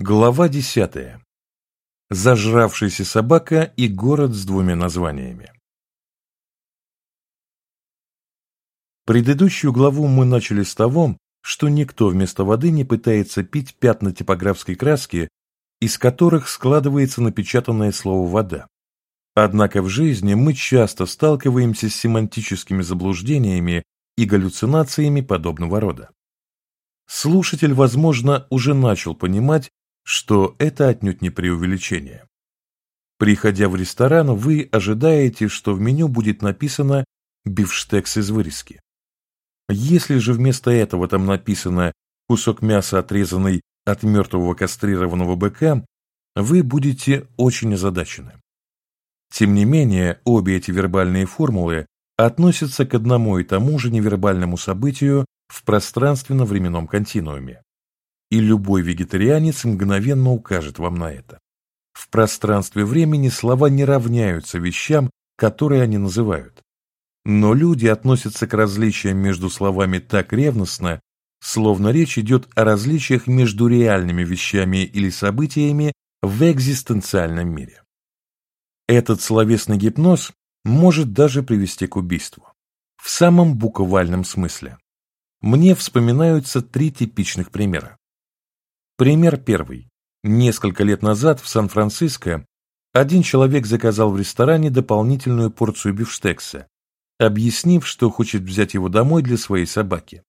Глава десятая. Зажравшаяся собака и город с двумя названиями. Предыдущую главу мы начали с того, что никто вместо воды не пытается пить пятна типографской краски, из которых складывается напечатанное слово «вода». Однако в жизни мы часто сталкиваемся с семантическими заблуждениями и галлюцинациями подобного рода. Слушатель, возможно, уже начал понимать, что это отнюдь не преувеличение. Приходя в ресторан, вы ожидаете, что в меню будет написано «бифштекс из вырезки». Если же вместо этого там написано «кусок мяса, отрезанный от мертвого кастрированного быка», вы будете очень озадачены. Тем не менее, обе эти вербальные формулы относятся к одному и тому же невербальному событию в пространственно-временном континууме и любой вегетарианец мгновенно укажет вам на это. В пространстве времени слова не равняются вещам, которые они называют. Но люди относятся к различиям между словами так ревностно, словно речь идет о различиях между реальными вещами или событиями в экзистенциальном мире. Этот словесный гипноз может даже привести к убийству. В самом буквальном смысле. Мне вспоминаются три типичных примера. Пример первый. Несколько лет назад в Сан-Франциско один человек заказал в ресторане дополнительную порцию бифштекса, объяснив, что хочет взять его домой для своей собаки.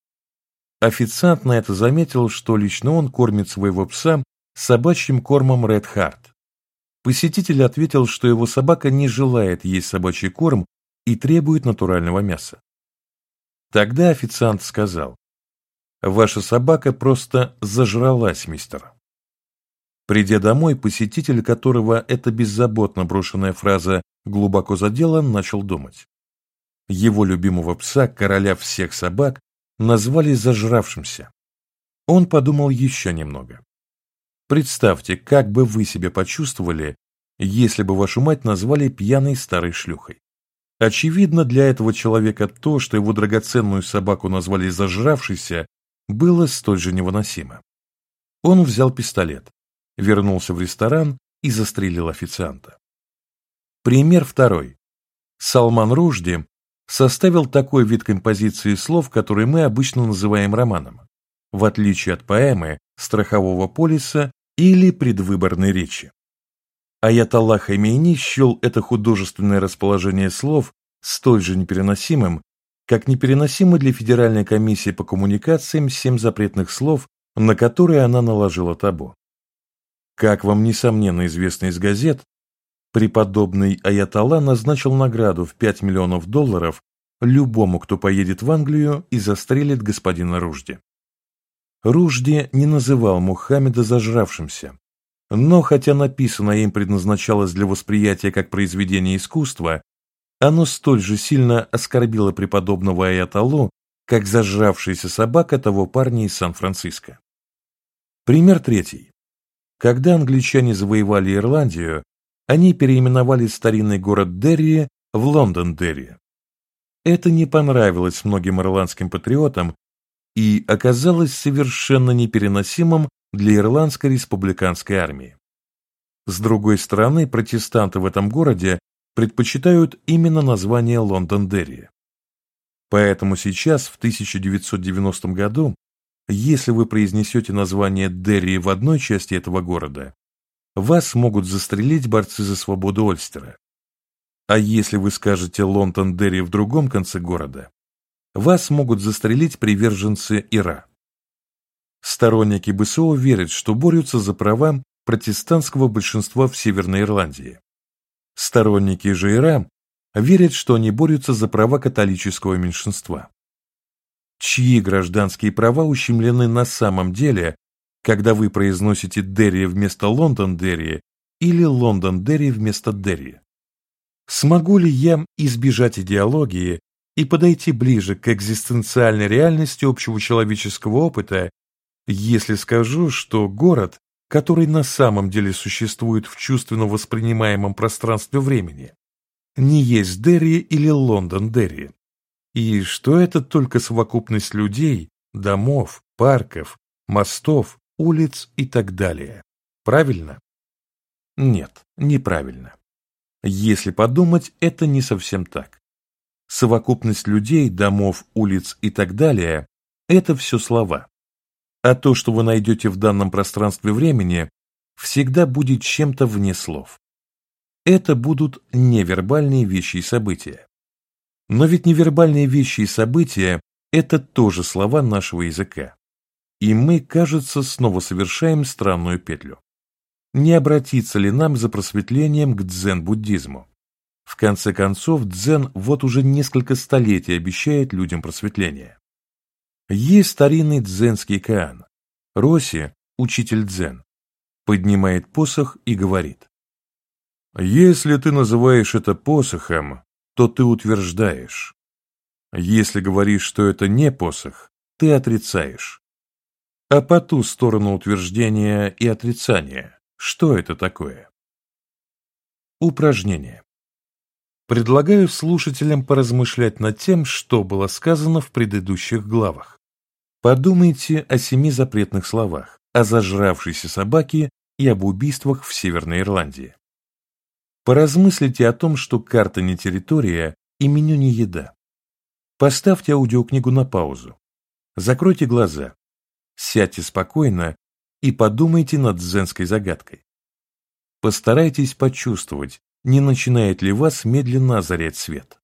Официант на это заметил, что лично он кормит своего пса собачьим кормом Red Heart. Посетитель ответил, что его собака не желает есть собачий корм и требует натурального мяса. Тогда официант сказал, Ваша собака просто зажралась, мистер. Придя домой, посетитель, которого эта беззаботно брошенная фраза глубоко задела, начал думать. Его любимого пса, короля всех собак, назвали зажравшимся. Он подумал еще немного. Представьте, как бы вы себя почувствовали, если бы вашу мать назвали пьяной старой шлюхой. Очевидно, для этого человека то, что его драгоценную собаку назвали зажравшейся, было столь же невыносимо. Он взял пистолет, вернулся в ресторан и застрелил официанта. Пример второй. Салман Ружди составил такой вид композиции слов, который мы обычно называем романом, в отличие от поэмы, страхового полиса или предвыборной речи. Аятолла Хамейни счел это художественное расположение слов столь же непереносимым, как непереносимы для Федеральной комиссии по коммуникациям семь запретных слов, на которые она наложила табу. Как вам, несомненно, известно из газет, преподобный Аятолла назначил награду в 5 миллионов долларов любому, кто поедет в Англию и застрелит господина Ружди. Ружди не называл Мухаммеда зажравшимся, но хотя написанное им предназначалось для восприятия как произведение искусства, оно столь же сильно оскорбило преподобного Аятоллу, как зажравшаяся собака того парня из Сан-Франциско. Пример третий. Когда англичане завоевали Ирландию, они переименовали старинный город Дерри в Лондон-Дерри. Это не понравилось многим ирландским патриотам и оказалось совершенно непереносимым для ирландской республиканской армии. С другой стороны, протестанты в этом городе предпочитают именно название Лондон-Дерри. Поэтому сейчас, в 1990 году, если вы произнесете название Дерри в одной части этого города, вас могут застрелить борцы за свободу Ольстера. А если вы скажете Лондон-Дерри в другом конце города, вас могут застрелить приверженцы Ира. Сторонники БСО верят, что борются за права протестантского большинства в Северной Ирландии. Сторонники же верят, что они борются за права католического меньшинства. Чьи гражданские права ущемлены на самом деле, когда вы произносите Дерри вместо Лондон-Дерри или Лондон-Дерри вместо Дерри? Смогу ли я избежать идеологии и подойти ближе к экзистенциальной реальности общего человеческого опыта, если скажу, что город который на самом деле существует в чувственно воспринимаемом пространстве времени, не есть Дерри или Лондон-Дерри, и что это только совокупность людей, домов, парков, мостов, улиц и так далее. Правильно? Нет, неправильно. Если подумать, это не совсем так. Совокупность людей, домов, улиц и так далее – это все слова. А то, что вы найдете в данном пространстве времени, всегда будет чем-то вне слов. Это будут невербальные вещи и события. Но ведь невербальные вещи и события – это тоже слова нашего языка. И мы, кажется, снова совершаем странную петлю. Не обратиться ли нам за просветлением к дзен-буддизму? В конце концов, дзен вот уже несколько столетий обещает людям просветление. Есть старинный дзенский каан. Роси, учитель дзен, поднимает посох и говорит. Если ты называешь это посохом, то ты утверждаешь. Если говоришь, что это не посох, ты отрицаешь. А по ту сторону утверждения и отрицания, что это такое? Упражнение. Предлагаю слушателям поразмышлять над тем, что было сказано в предыдущих главах. Подумайте о семи запретных словах, о зажравшейся собаке и об убийствах в Северной Ирландии. Поразмыслите о том, что карта не территория и меню не еда. Поставьте аудиокнигу на паузу. Закройте глаза. Сядьте спокойно и подумайте над дзенской загадкой. Постарайтесь почувствовать, не начинает ли вас медленно озарять свет.